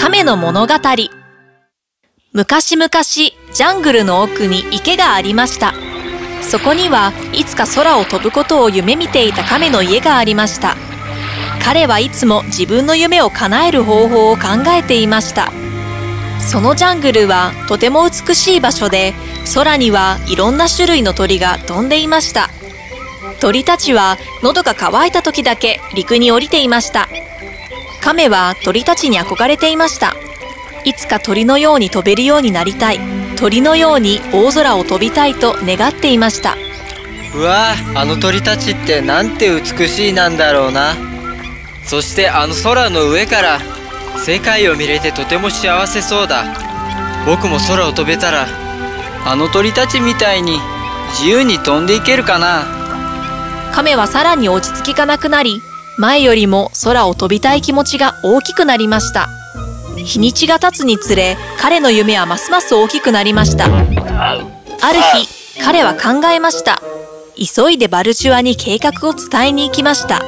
亀の物語。昔々ジャングルの奥に池がありました。そこにはいつか空を飛ぶことを夢見ていた亀の家がありました。彼はいつも自分の夢を叶える方法を考えていました。そのジャングルはとても美しい場所で空にはいろんな種類の鳥が飛んでいました。鳥たちは喉が渇いた時だけ陸に降りていました。亀は鳥たちに憧れていました。いつか鳥のように飛べるようになりたい。鳥のように大空を飛びたいと願っていました。うわあの鳥たちってなんて美しいなんだろうな。そしてあの空の上から世界を見れてとても幸せそうだ。僕も空を飛べたらあの鳥たちみたいに自由に飛んでいけるかな。亀はさらに落ち着きがなくなり前よりも空を飛びたい気持ちが大きくなりました。日にちが経つにつれ彼の夢はますます大きくなりました。ある日彼は考えました。急いでバルチュアに計画を伝えに行きました。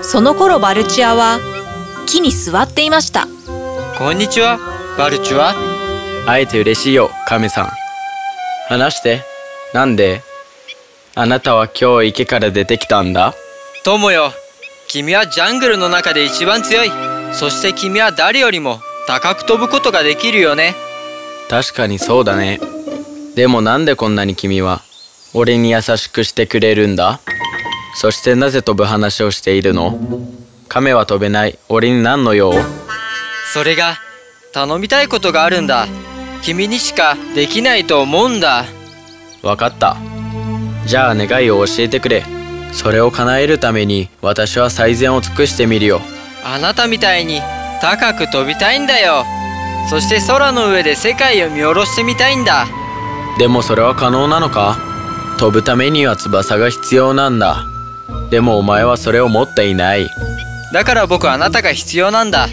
その頃バルチュアは木に座っていました。こんにちはバルチュア。会えて嬉しいよ亀さん。話してなんで？あなたは今日池から出てきたんだ？友よ君はジャングルの中で一番強い。そして君は誰よりも高く飛ぶことができるよね。確かにそうだね。でもなんでこんなに君は俺に優しくしてくれるんだ？そしてなぜ飛ぶ話をしているの？亀は飛べない。俺に何の用？それが頼みたいことがあるんだ。君にしかできないと思うんだ。わかった。じゃあ願いを教えてくれそれを叶えるために私は最善を尽くしてみるよ。あなたみたいに高く飛びたいんだよ。そして空の上で世界を見下ろしてみたいんだ。でもそれは可能なのか？飛ぶためには翼が必要なんだ。でもお前はそれを持っていない。だから僕はあなたが必要なんだ。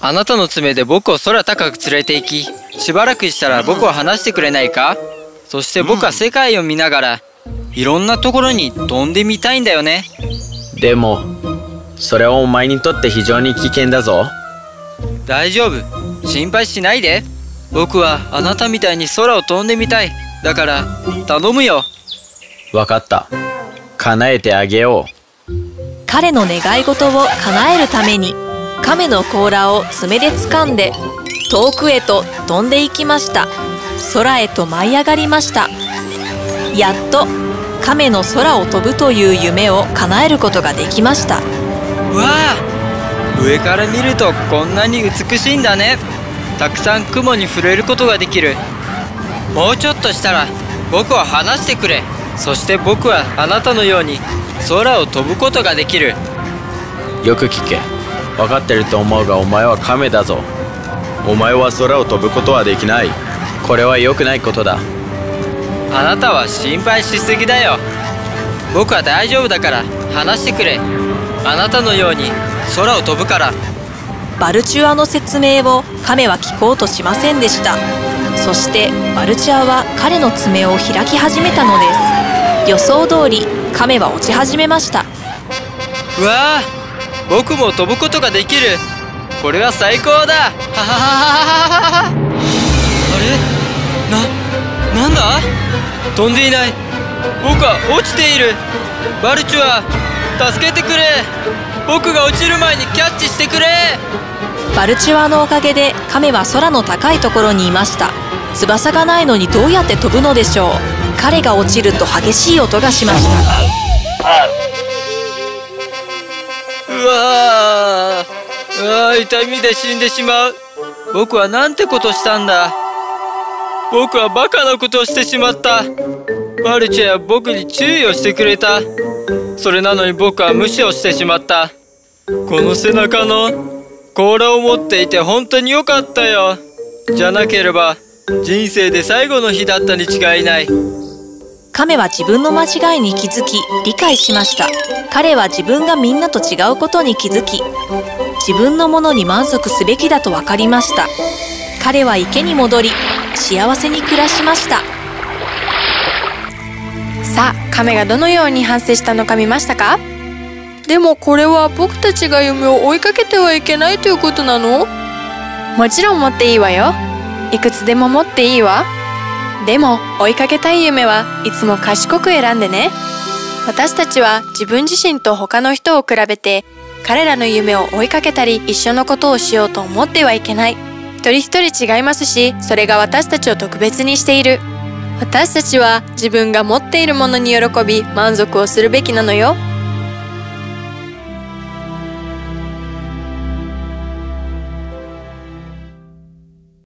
あなたの爪で僕を空高く連れて行きしばらくしたら僕を離してくれないか？そして僕は世界を見ながらいろんなところに飛んでみたいんだよね。でもそれはお前にとって非常に危険だぞ。大丈夫。心配しないで。僕はあなたみたいに空を飛んでみたい。だから頼むよ。わかった。叶えてあげよう。彼の願い事を叶えるために亀の甲羅を爪で掴んで遠くへと飛んでいきました。空へと舞い上がりました。やっと亀の空を飛ぶという夢を叶えることができました。わあ上から見るとこんなに美しいんだね。たくさん雲に触れることができる。もうちょっとしたら僕を離してくれ。そして僕はあなたのように空を飛ぶことができる。よく聞け。分かってると思うがお前は亀だぞ。お前は空を飛ぶことはできない。これは良くないことだあなたは心配しすぎだよ。僕は大丈夫だから。話してくれ。あなたのように。空を飛ぶから。バルチュアの説明を亀は聞こうとしませんでした。そしてバルチュアは彼の爪を開き始めたのです。予想通り亀は落ち始めました。うわあ僕も飛ぶことができる。これは最高だ。はははははあれ飛んでいない。僕は落ちている。バルチュア助けてくれ。僕が落ちる前にキャッチしてくれ。バルチュアのおかげで亀は空の高いところにいました。翼がないのにどうやって飛ぶのでしょう。彼が落ちると激しい音がしました。うわー。うわー痛みで死んでしまう。僕はなんてことしたんだ僕はバカなことをしてしまった。マルチェは僕に注意をしてくれた。それなのに僕は無視をしてしまった。この背中の甲羅を持っていて本当に良かったよ。じゃなければ人生で最後の日だったに違いない。亀は自分の間違いに気づき理解しました。彼は自分がみんなと違うことに気づき自分のものに満足すべきだと分かりました。彼は池に戻り幸せに暮らしました。さあ亀がどのように反省したのか見ましたか？でもこれは僕たちが夢を追いかけてはいけないということなの？もちろん持っていいわよ。いくつでも持っていいわ。でも追いかけたい夢はいつも賢く選んでね。私たちは自分自身と他の人を比べて彼らの夢を追いかけたり一緒のことをしようと思ってはいけない一人一人違いますしそれが私たちを特別にしている。私たちは自分が持っているものに喜び満足をするべきなのよ。